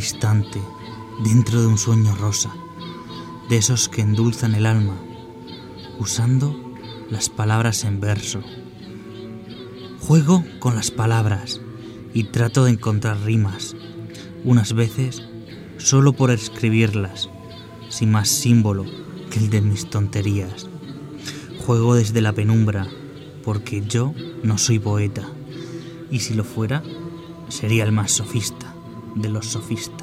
instante, dentro de un sueño rosa, de esos que endulzan el alma, usando las palabras en verso. Juego con las palabras y trato de encontrar rimas, unas veces solo por escribirlas, sin más símbolo que el de mis tonterías. Juego desde la penumbra, porque yo no soy poeta, y si lo fuera, sería el más sofista de los sofistas.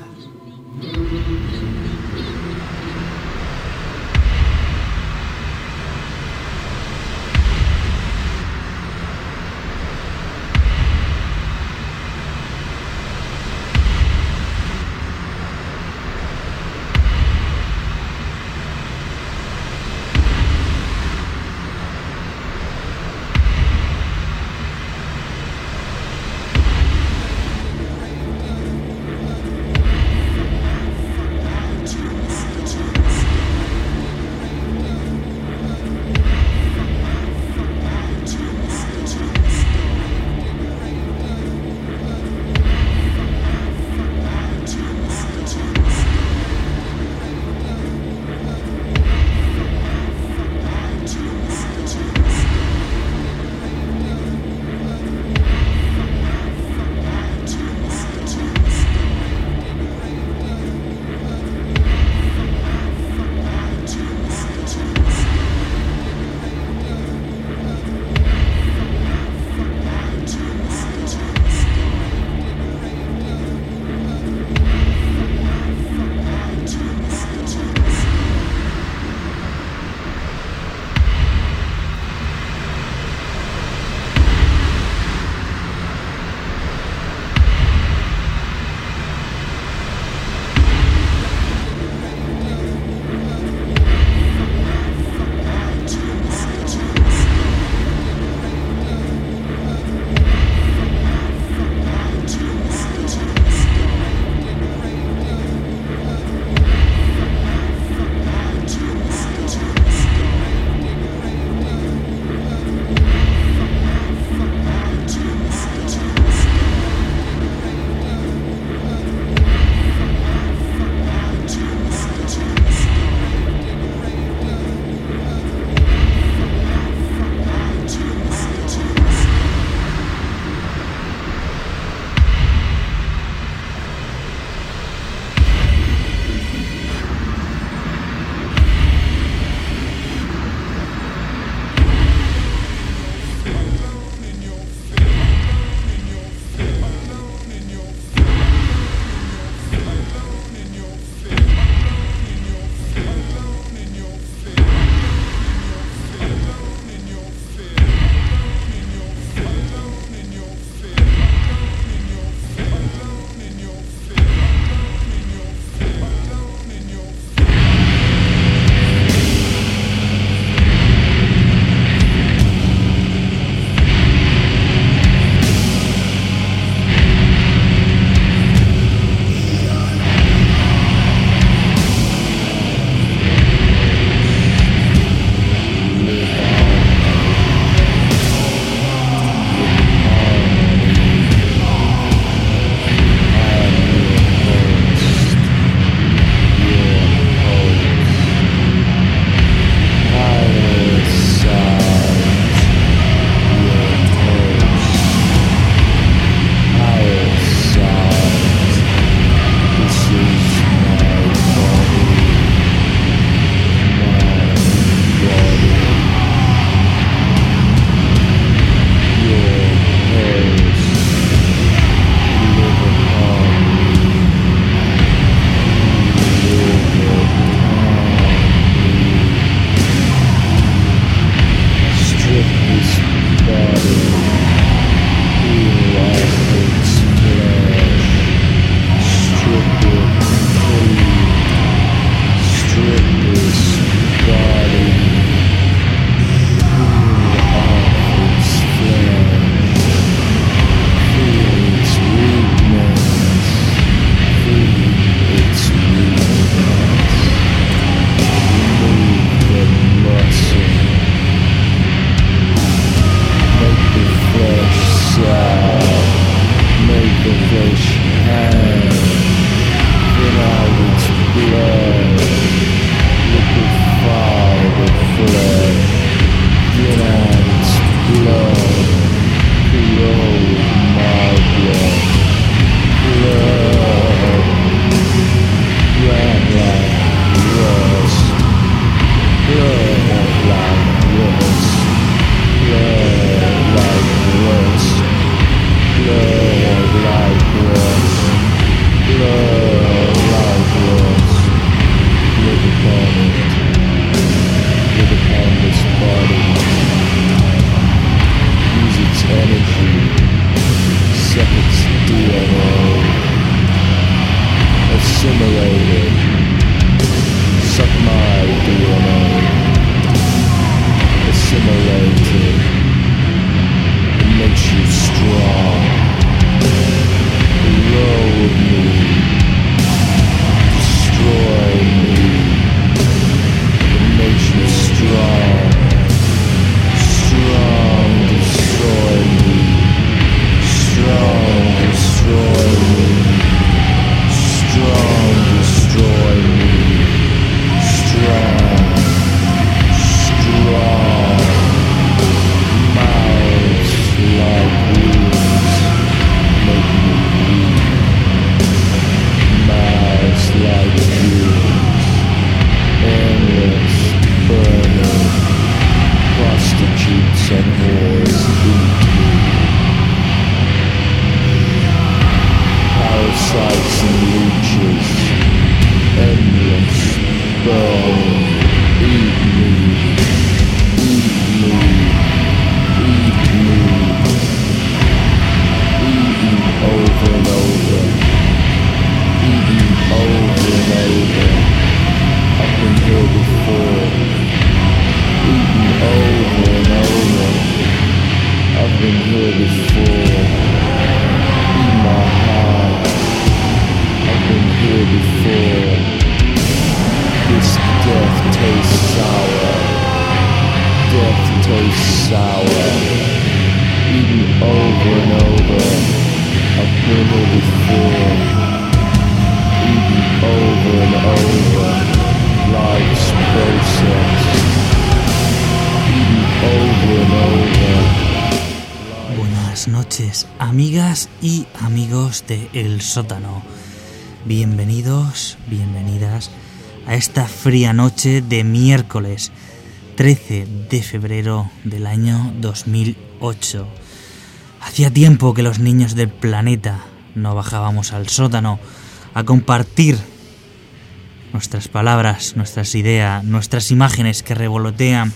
animal, assimilated, suck my DNA, assimilated, it makes you strong, roll me, destroy me, it makes you strong. Noches, amigas y amigos de El Sótano. Bienvenidos, bienvenidas a esta fría noche de miércoles 13 de febrero del año 2008. Hacía tiempo que los niños del planeta no bajábamos al sótano a compartir nuestras palabras, nuestras ideas, nuestras imágenes que revolotean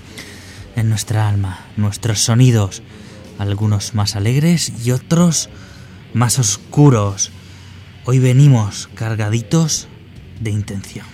en nuestra alma, nuestros sonidos, algunos más alegres y otros más oscuros. Hoy venimos cargaditos de intención.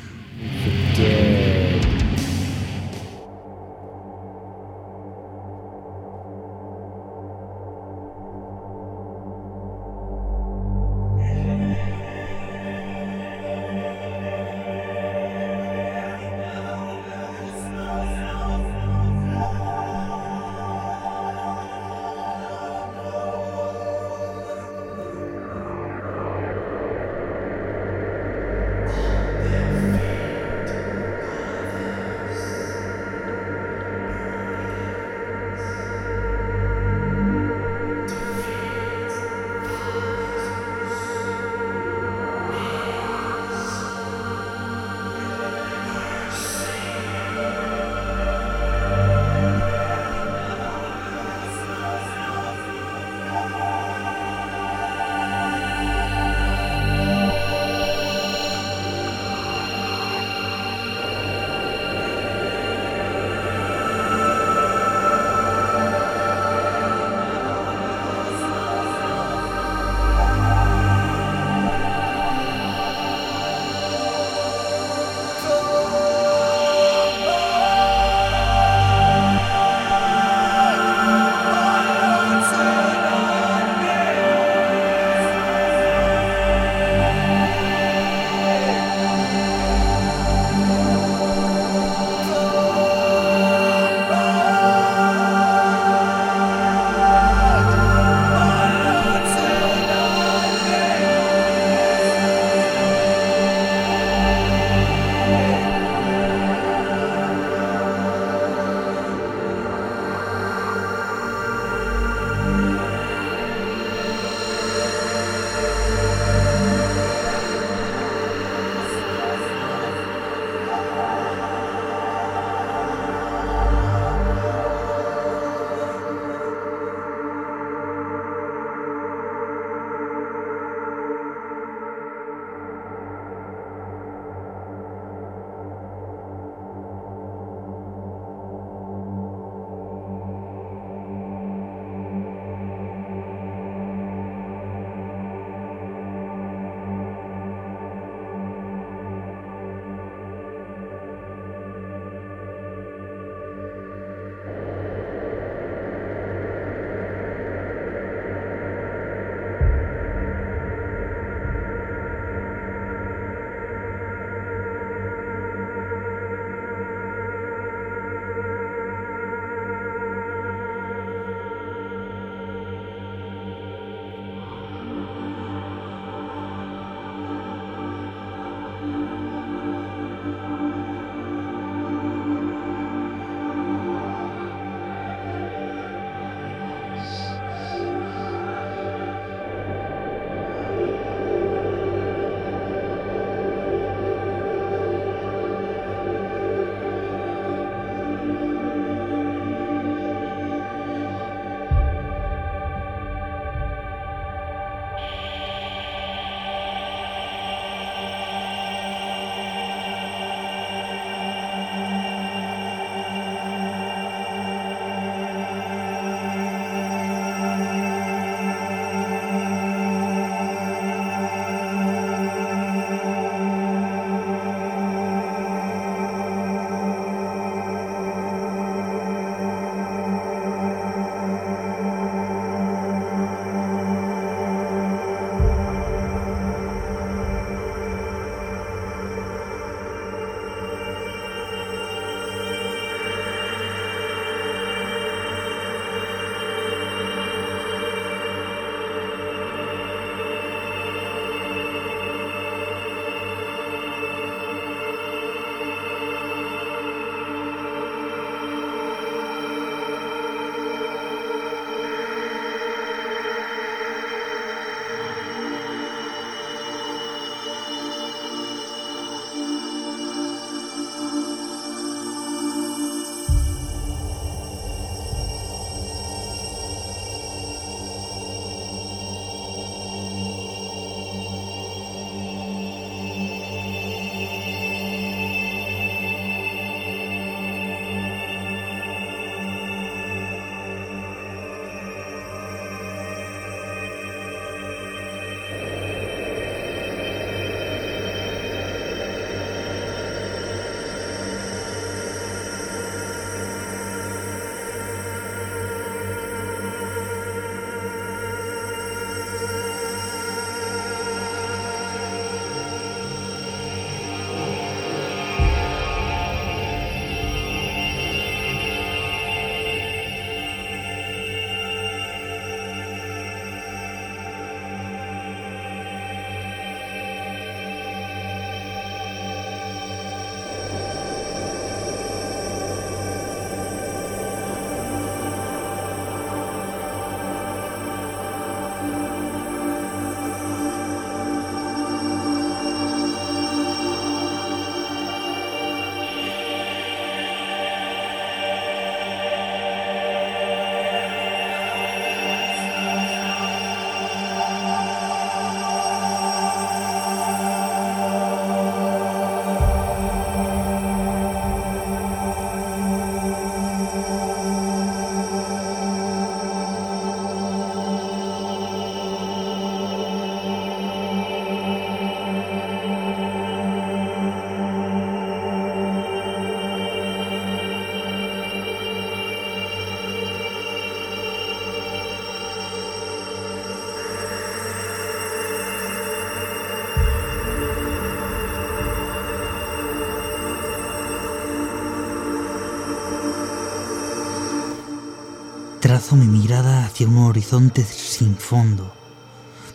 Trazo mi mirada hacia un horizonte sin fondo,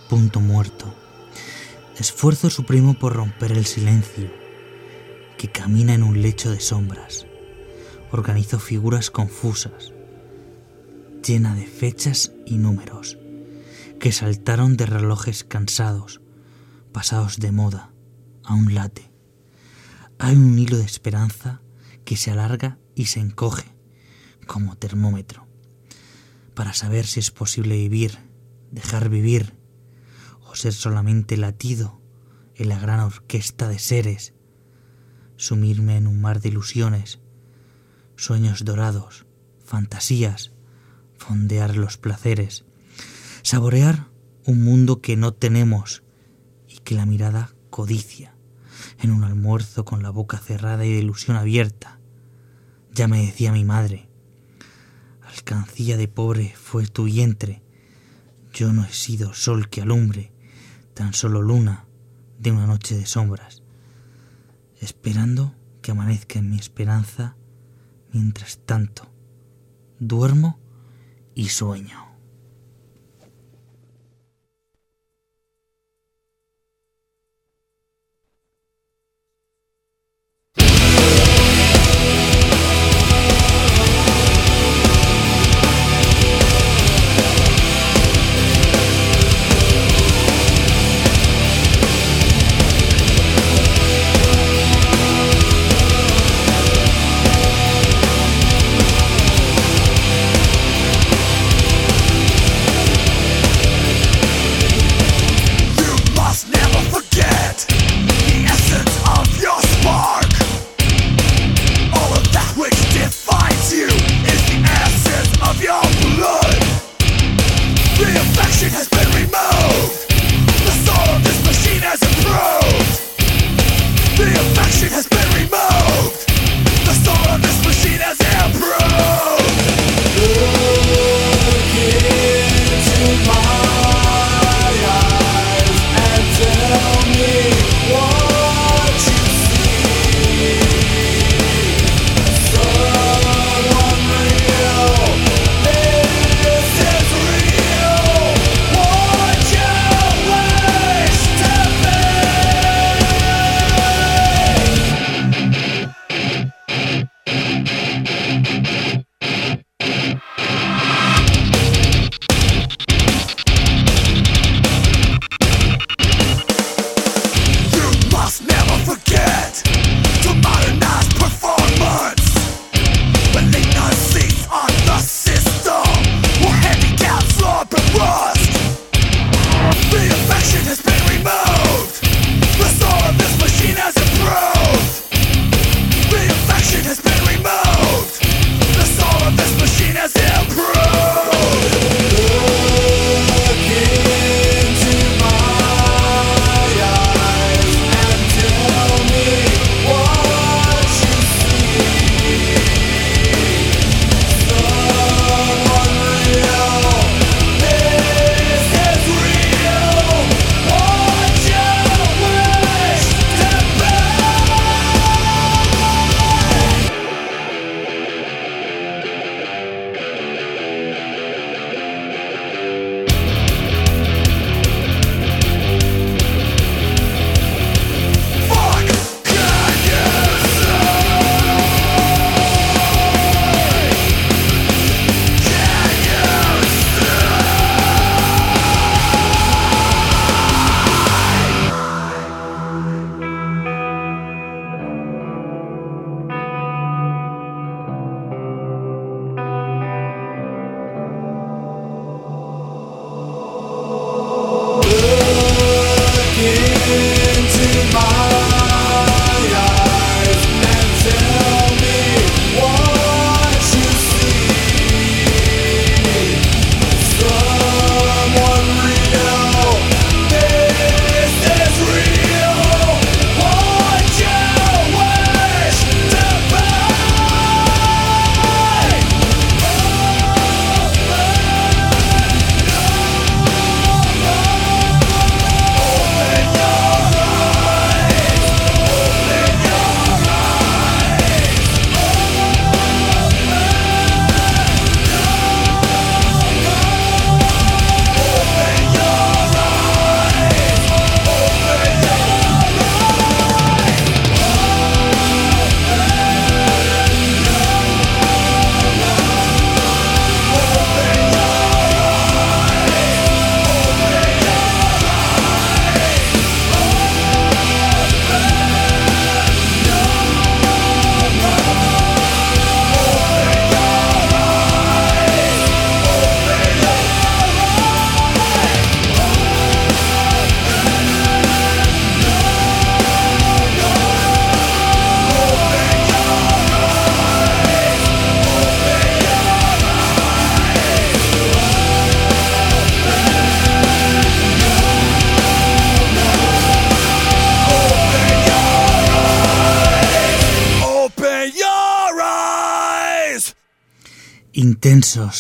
punto muerto. Esfuerzo supremo por romper el silencio que camina en un lecho de sombras. Organizo figuras confusas, llena de fechas y números, que saltaron de relojes cansados, pasados de moda, a un late. Hay un hilo de esperanza que se alarga y se encoge como termómetro para saber si es posible vivir, dejar vivir o ser solamente latido en la gran orquesta de seres, sumirme en un mar de ilusiones, sueños dorados, fantasías, fondear los placeres, saborear un mundo que no tenemos y que la mirada codicia, en un almuerzo con la boca cerrada y de ilusión abierta. Ya me decía mi madre, alcancía de pobre fue tu vientre, yo no he sido sol que alumbre, tan solo luna de una noche de sombras, esperando que amanezca en mi esperanza, mientras tanto duermo y sueño.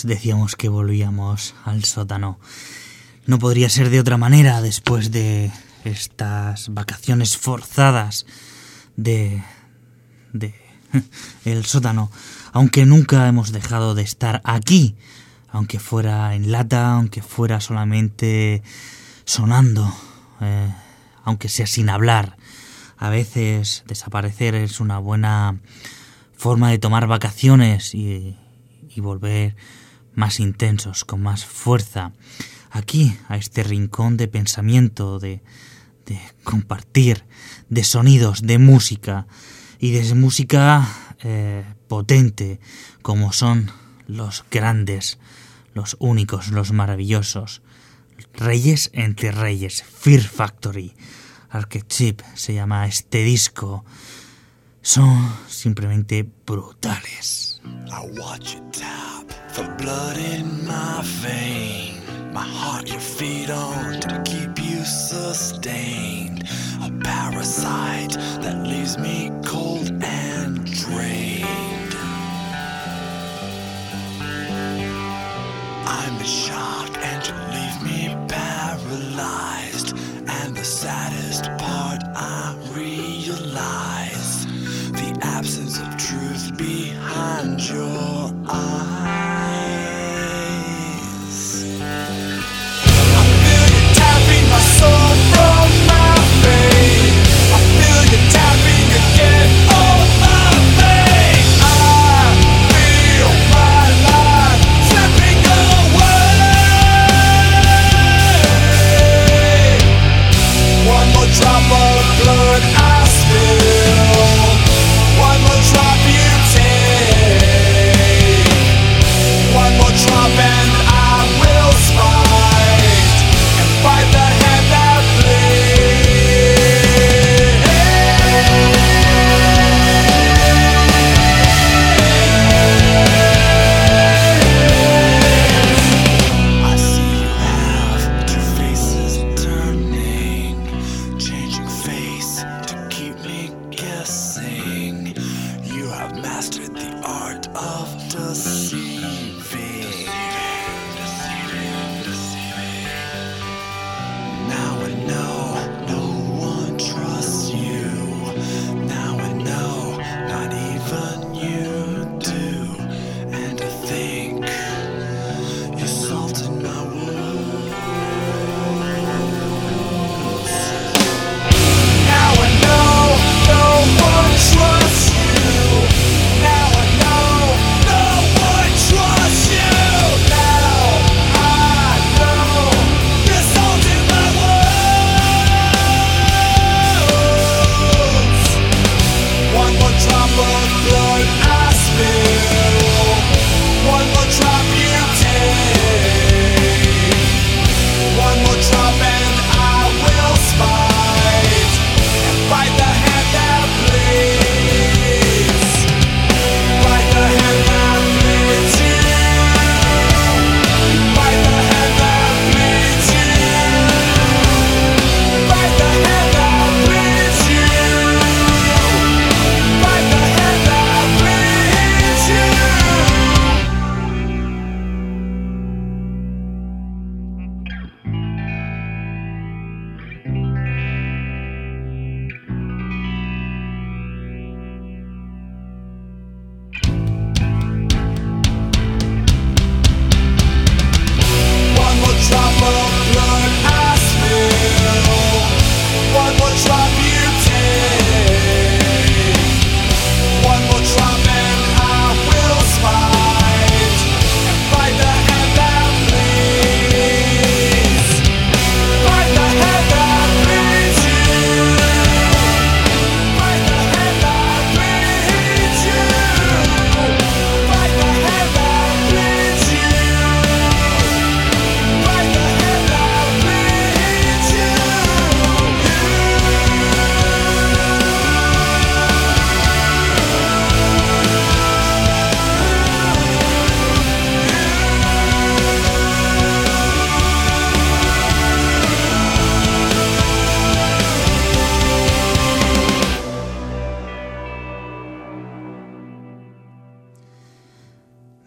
Decíamos que volvíamos al sótano. No podría ser de otra manera después de estas vacaciones forzadas de de el sótano, aunque nunca hemos dejado de estar aquí, aunque fuera en lata, aunque fuera solamente sonando, eh, aunque sea sin hablar. A veces desaparecer es una buena forma de tomar vacaciones y, y volver más intensos, con más fuerza, aquí, a este rincón de pensamiento, de, de compartir, de sonidos, de música, y de música eh, potente, como son los grandes, los únicos, los maravillosos. Reyes entre Reyes, Fear Factory, Archetype se llama este disco. Son simplemente brutales. I watch it tap for blood in my vein. My heart you feed on to keep you sustained. A parasite that leaves me cold and drained.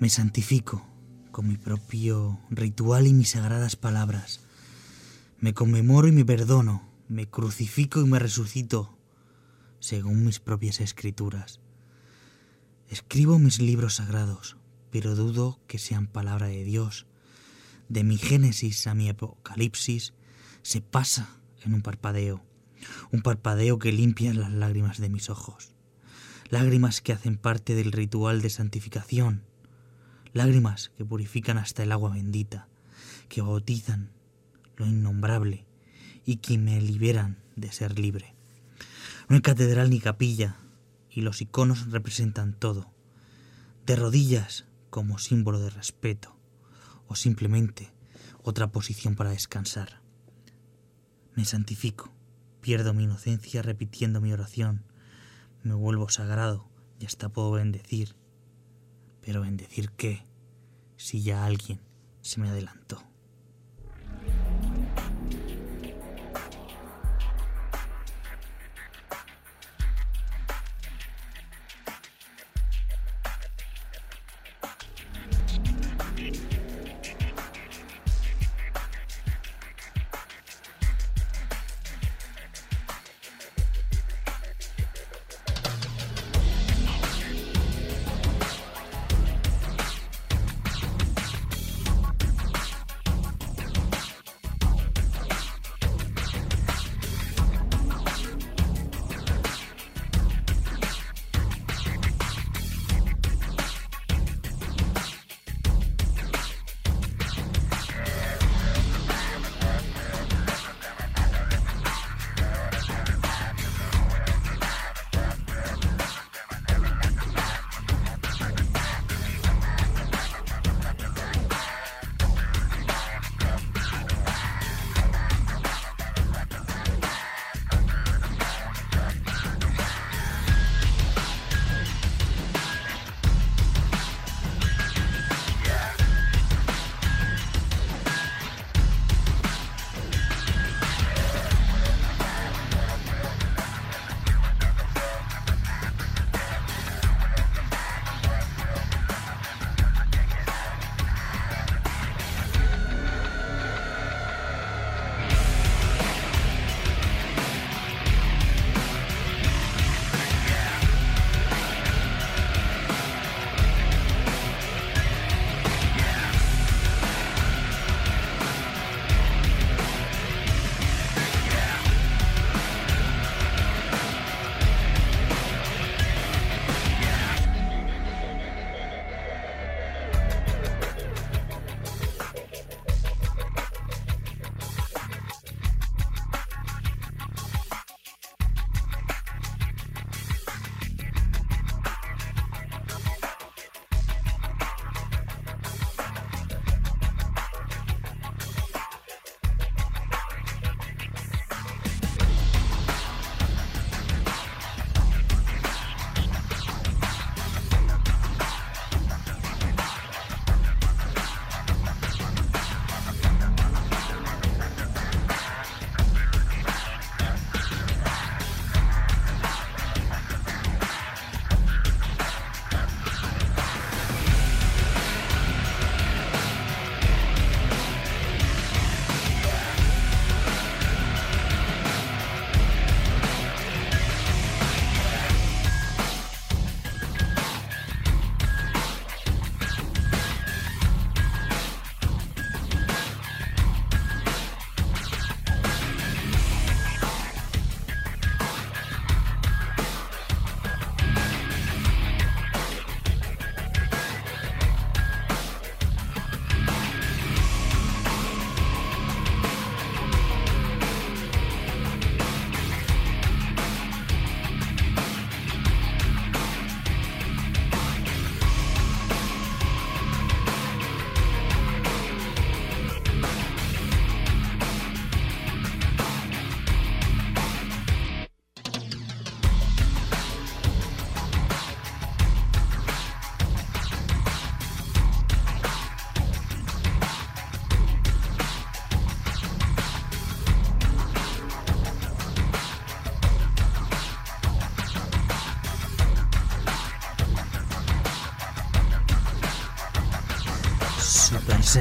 Me santifico con mi propio ritual y mis sagradas palabras. Me conmemoro y me perdono, me crucifico y me resucito, según mis propias escrituras. Escribo mis libros sagrados, pero dudo que sean palabra de Dios. De mi Génesis a mi Apocalipsis se pasa en un parpadeo, un parpadeo que limpia las lágrimas de mis ojos, lágrimas que hacen parte del ritual de santificación, lágrimas que purifican hasta el agua bendita, que bautizan lo innombrable y que me liberan de ser libre. No hay catedral ni capilla, y los iconos representan todo, de rodillas como símbolo de respeto, o simplemente otra posición para descansar. Me santifico, pierdo mi inocencia repitiendo mi oración, me vuelvo sagrado y hasta puedo bendecir pero en decir qué, si ya alguien se me adelantó.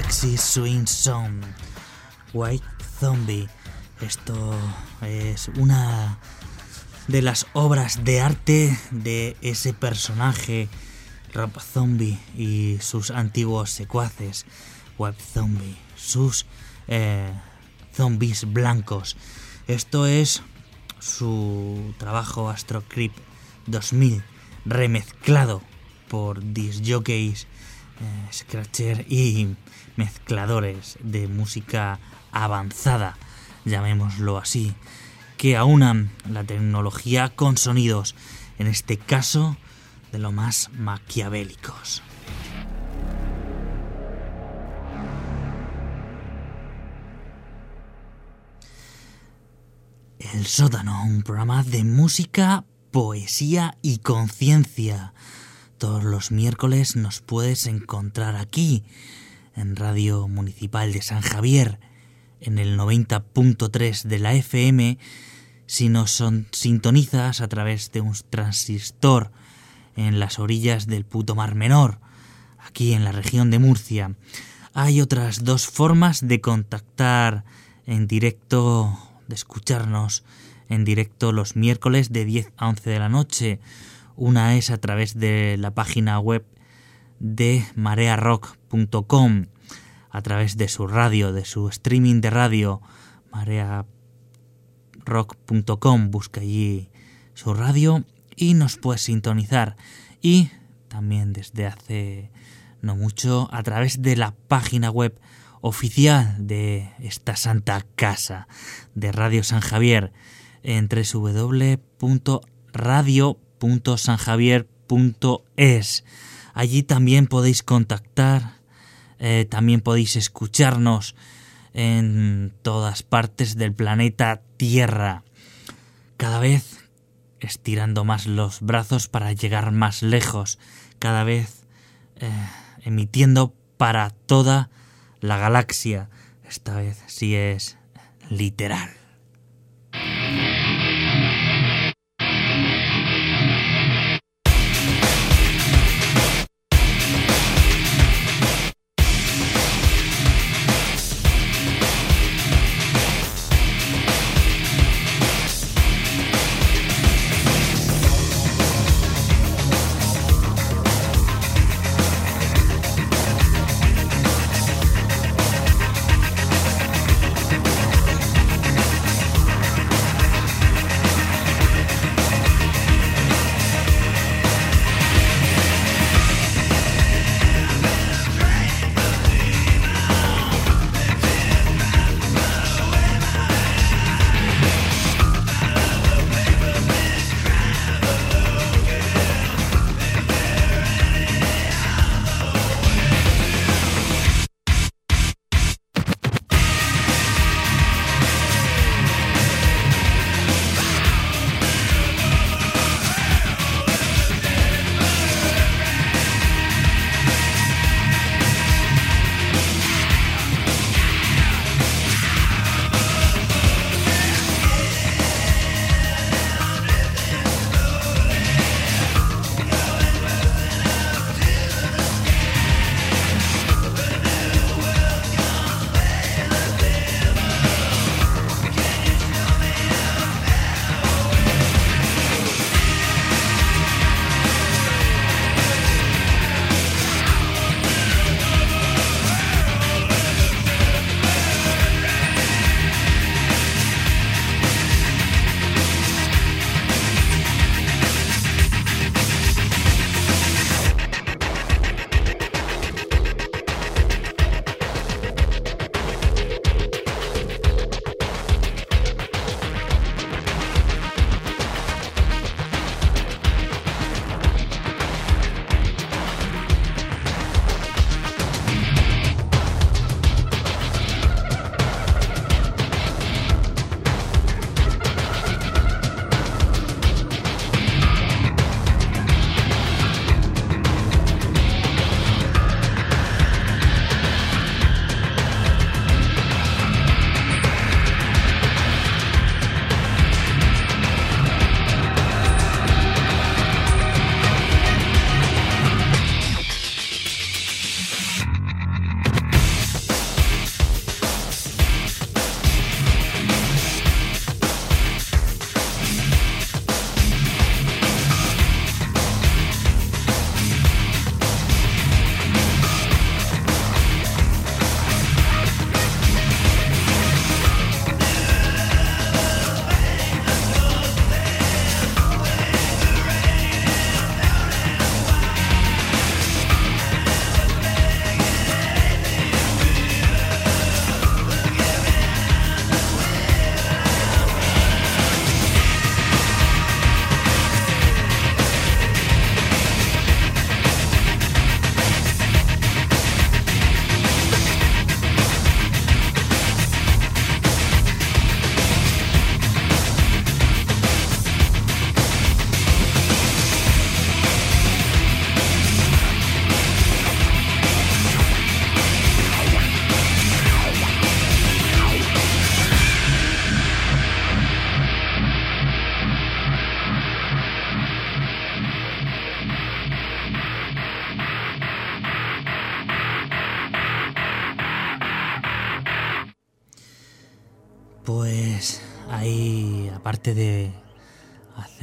Sexy Swing Song, White Zombie. Esto es una de las obras de arte de ese personaje, Rob Zombie y sus antiguos secuaces, White Zombie, sus eh, zombies blancos. Esto es su trabajo Astro Creep 2000, remezclado por disjockeys, eh, scratcher y mezcladores de música avanzada, llamémoslo así, que aunan la tecnología con sonidos, en este caso de lo más maquiavélicos. El sótano, un programa de música, poesía y conciencia. Todos los miércoles nos puedes encontrar aquí, en Radio Municipal de San Javier, en el 90.3 de la FM, si nos son, sintonizas a través de un transistor en las orillas del puto Mar Menor, aquí en la región de Murcia. Hay otras dos formas de contactar en directo de escucharnos en directo los miércoles de 10 a 11 de la noche. Una es a través de la página web de marearock.com, a través de su radio, de su streaming de radio, marearock.com, busca allí su radio y nos puedes sintonizar. Y también desde hace no mucho a través de la página web oficial de esta santa casa de Radio San Javier en www.radio.sanjavier.es. Allí también podéis contactar, eh, también podéis escucharnos en todas partes del planeta Tierra. Cada vez estirando más los brazos para llegar más lejos, cada vez eh, emitiendo para toda la galaxia. Esta vez sí es literal.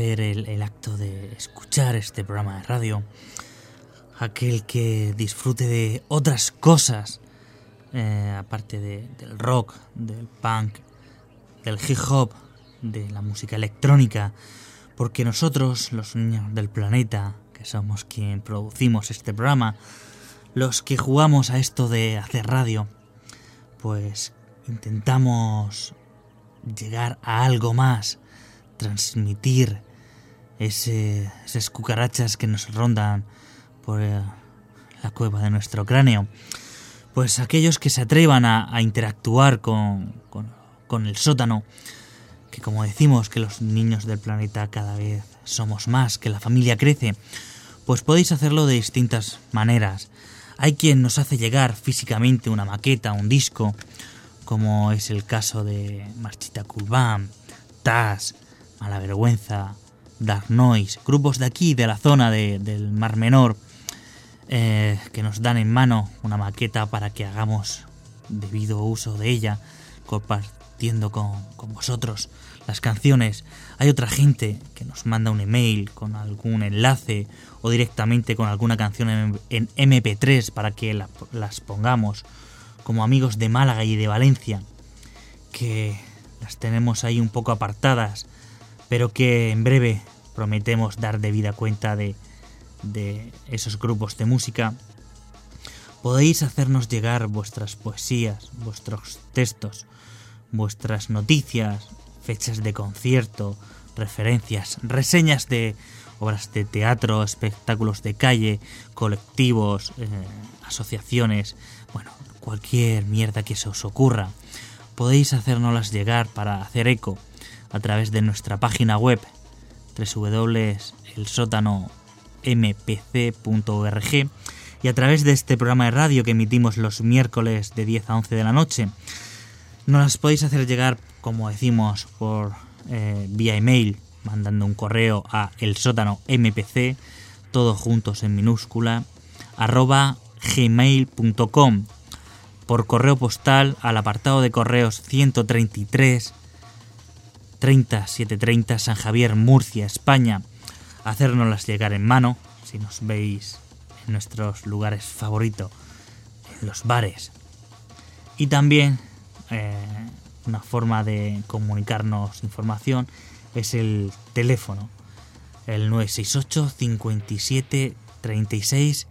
Hacer el, acto de escuchar este programa de radio, aquel que disfrute de otras cosas, eh, aparte del rock, del punk, del hip hop, de la música electrónica, porque nosotros, los niños del planeta, que somos quien producimos este programa, los que jugamos a esto de hacer radio, pues intentamos llegar a algo más, transmitir esas cucarachas que nos rondan por eh, la cueva de nuestro cráneo. Pues aquellos que se atrevan a, interactuar con, con el sótano, que como decimos que los niños del planeta cada vez somos más, que la familia crece, pues podéis hacerlo de distintas maneras. Hay quien nos hace llegar físicamente una maqueta, un disco, como es el caso de Marchita Culbán, Taz, Mala Vergüenza, Dark Noise, grupos de aquí, de la zona del Mar Menor, eh, que nos dan en mano una maqueta para que hagamos debido uso de ella, compartiendo con, vosotros las canciones. Hay otra gente que nos manda un email con algún enlace o directamente con alguna canción en, MP3 para que las pongamos como amigos de Málaga y de Valencia, que las tenemos ahí un poco apartadas, pero que en breve prometemos dar debida cuenta de, esos grupos de música. Podéis hacernos llegar vuestras poesías, vuestros textos, vuestras noticias, fechas de concierto, referencias, reseñas de obras de teatro, espectáculos de calle, colectivos, eh, asociaciones, bueno, cualquier mierda que se os ocurra, podéis hacérnoslas llegar para hacer eco a través de nuestra página web www.elsótanompc.org y a través de este programa de radio que emitimos los miércoles de 10 a 11 de la noche. Nos las podéis hacer llegar, como decimos, por eh, vía email, mandando un correo a el sótano mpc, todos juntos en minúscula, arroba gmail.com por correo postal al apartado de correos 133 3730 San Javier, Murcia, España. Hacérnoslas llegar en mano, si nos veis en nuestros lugares favoritos, en los bares. Y también eh, una forma de comunicarnos información es el teléfono, el 968 57 36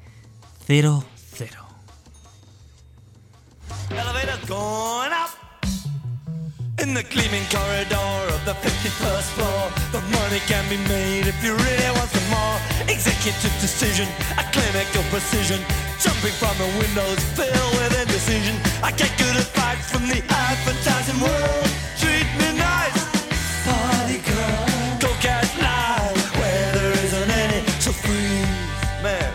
00. In the gleaming corridor of the 51st floor. The money can be made if you really want some more. Executive decision, a clinical precision. Jumping from the windows filled with indecision. I get good advice from the advertising world. Treat me nice, party girl. Go get live where there isn't any. So freeze, man.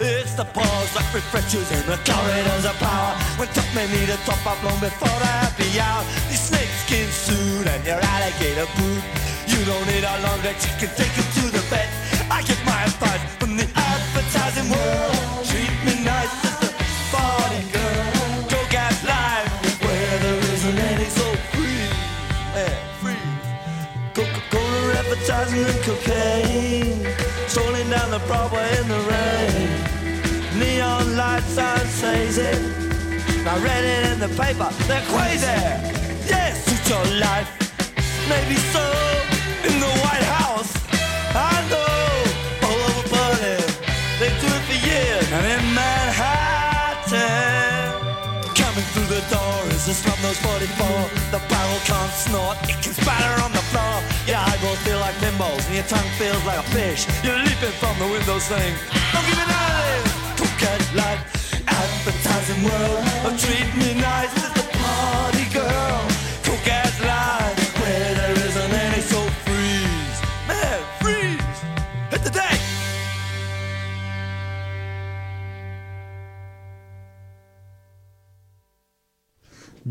It's the that refreshes in the corridors of power. When top men need a top up long before the happy hour. Your snakeskin suit and your alligator boot. You don't need a long that you can take it to the bed. I get my advice from the advertising world. Treat me nice as the party girl. Go get live where there isn't any so free. Yeah, free. Coca-Cola advertising and cocaine. Strolling down the Broadway in the rain. Lights on it. I read it in the paper, they're crazy. Yes, it's your life. Maybe so in the White House. A slum nose 44. The barrel can't snort, it can spatter on the floor. Your eyeballs feel like pinballs and your tongue feels like a fish. You're leaping from the window saying, Don't give me nothing. Cook at life advertising world of treat me nice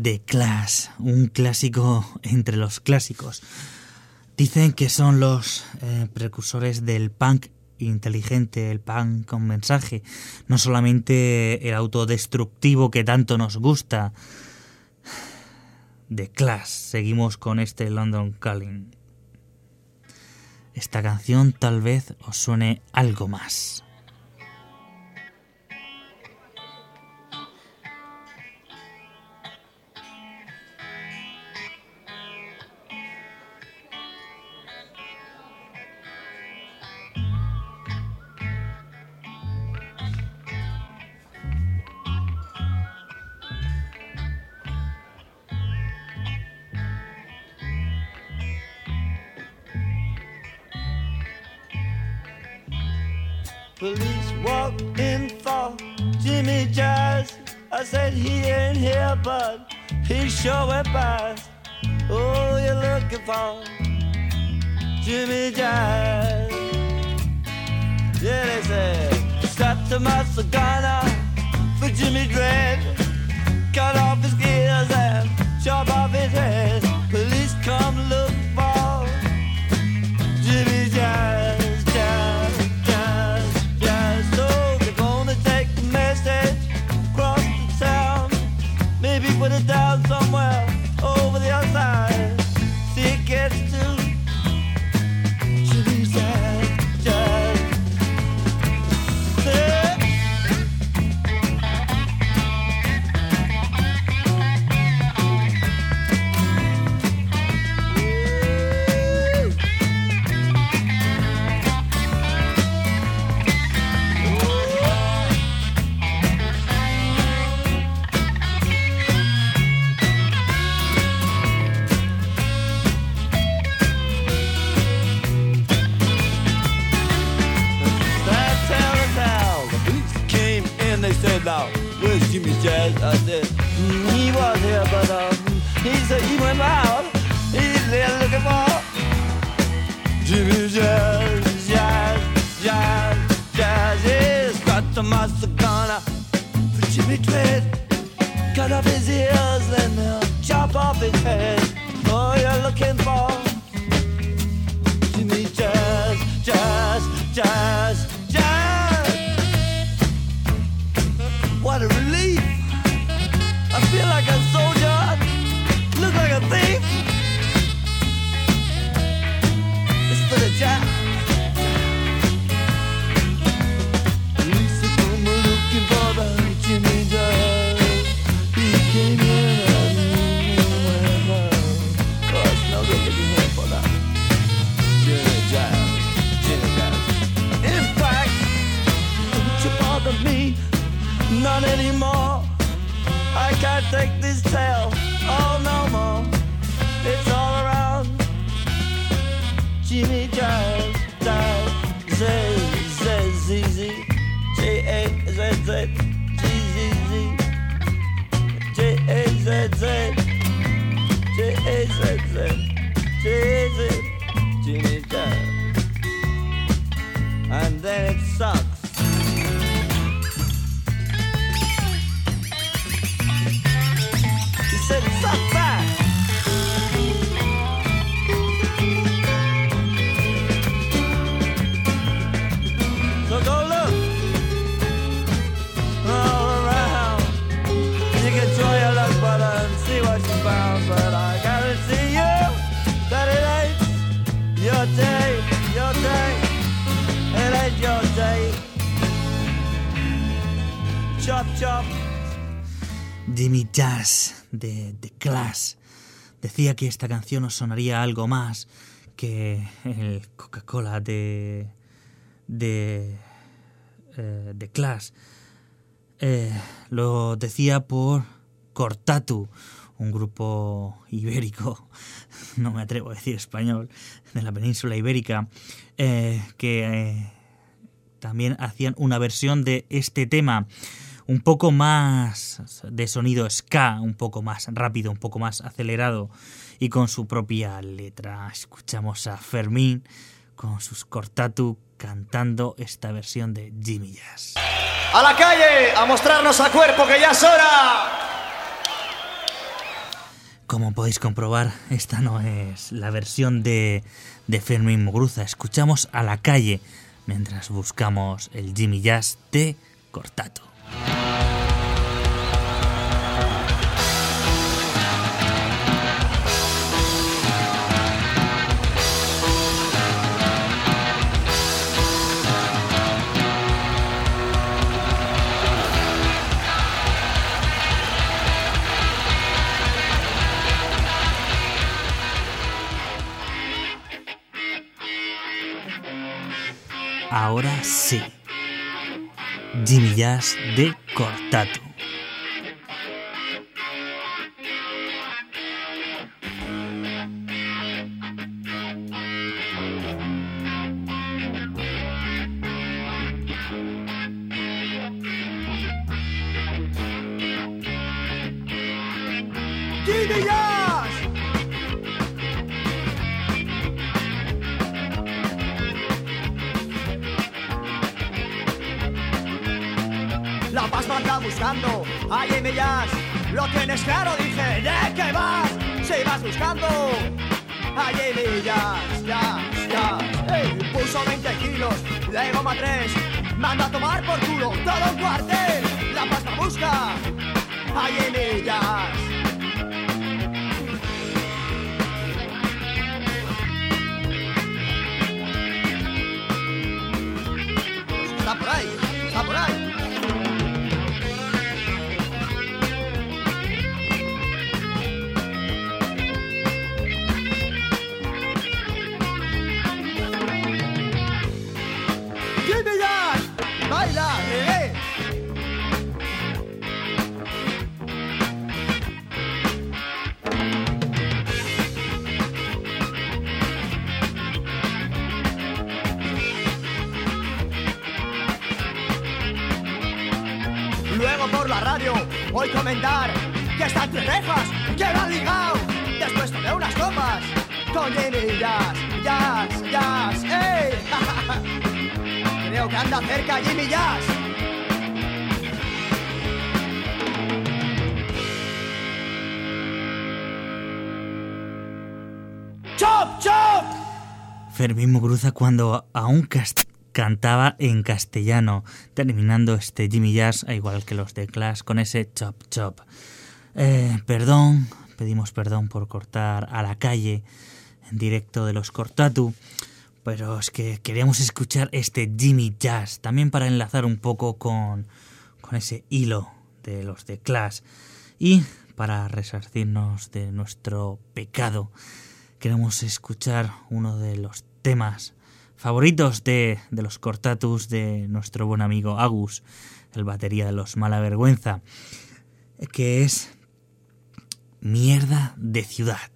The Clash, un clásico entre los clásicos. Dicen que son los eh, precursores del punk inteligente, el punk con mensaje, no solamente el autodestructivo que tanto nos gusta. The Clash, seguimos con este London Calling. Esta canción tal vez os suene algo más. Jimmy Jazz de The Clash decía que esta canción os sonaría algo más que el Coca-Cola de de eh, The Clash. Eh, lo decía por Cortatu, un grupo ibérico, no me atrevo a decir español, de la península ibérica, eh, que también hacían una versión de este tema un poco más de sonido ska, un poco más rápido, un poco más acelerado y con su propia letra. Escuchamos a Fermín con sus cortatu cantando esta versión de Jimmy Jazz. A la calle, a mostrarnos a cuerpo que ya es hora. Como podéis comprobar, esta no es la versión de, Fermín Mugruza. Escuchamos a la calle mientras buscamos el Jimmy Jazz de Cortato ahora sí. Jimmy Jazz de Cortato. ¡Chop, chop! Fermín Muguruza cuando aún cantaba en castellano, terminando este Jimmy Jazz, igual que los de Clash, con ese chop chop. Eh, perdón, pedimos perdón por cortar a la calle en directo de los Cortatu, pero es que queríamos escuchar este Jimmy Jazz, también para enlazar un poco con, con ese hilo de los de Clash y para resarcirnos de nuestro pecado queremos escuchar uno de los temas favoritos de, de los Cortatus de nuestro buen amigo Agus, el batería de los Mala Vergüenza, que es Mierda de Ciudad.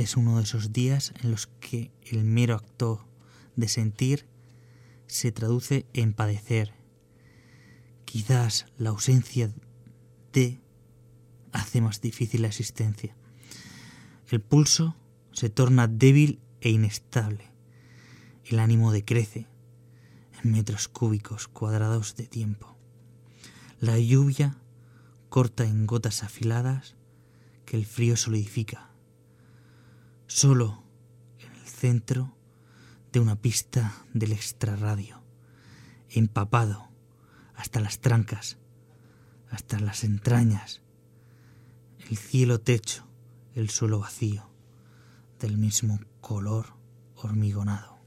es uno de esos días en los que el mero acto de sentir se traduce en padecer. Quizás la ausencia de hace más difícil la existencia. El pulso se torna débil e inestable. El ánimo decrece en metros cúbicos cuadrados de tiempo. La lluvia corta en gotas afiladas que el frío solidifica solo en el centro de una pista del extrarradio, empapado hasta las trancas, hasta las entrañas, el cielo techo, el suelo vacío, del mismo color hormigonado.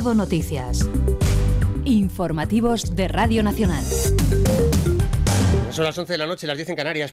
Noticias. Informativos de Radio Nacional. Son las 11 de la noche, las 10 en Canarias.